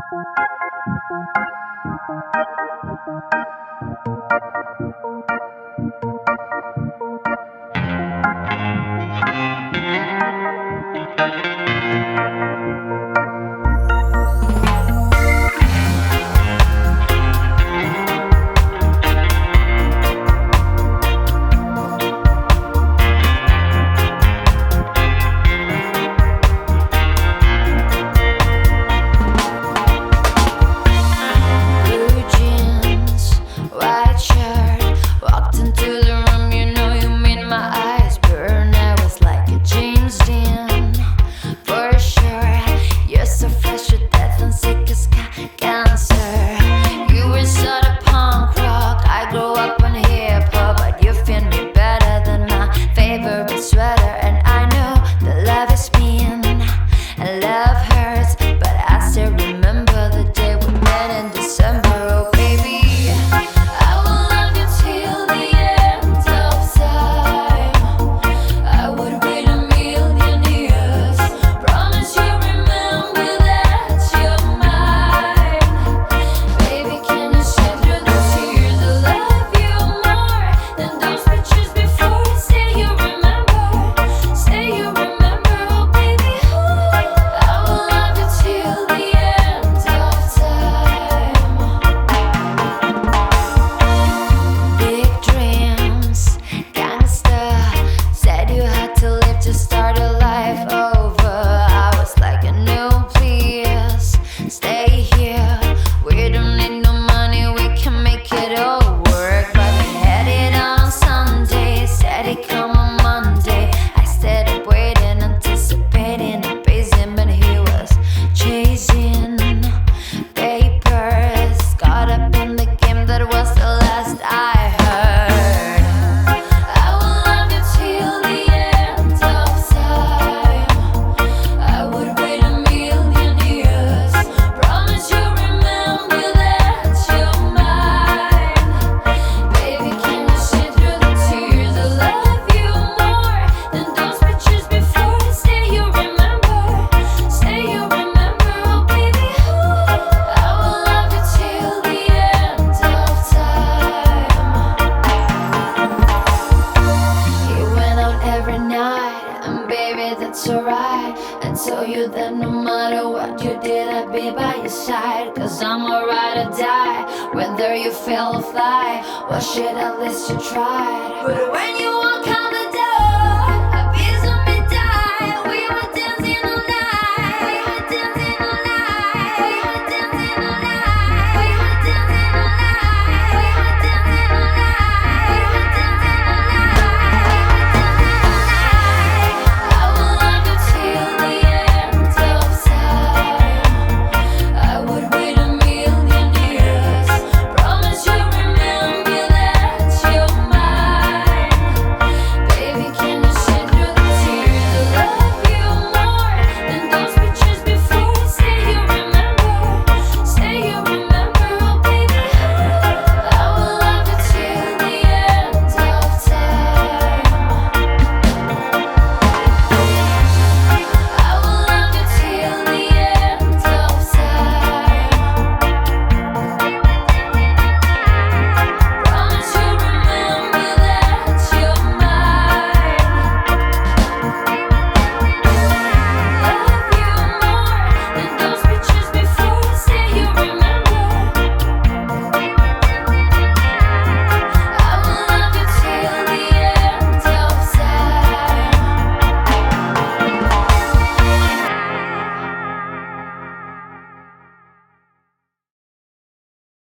Thank you. they come. it's alright. I tell you that no matter what you did, I'd be by your side. Cause I'm a ride-or-die. whether you fail or fly. Well, shit, at least you tried. But when you walk out the door, I feel me die. We were dancing.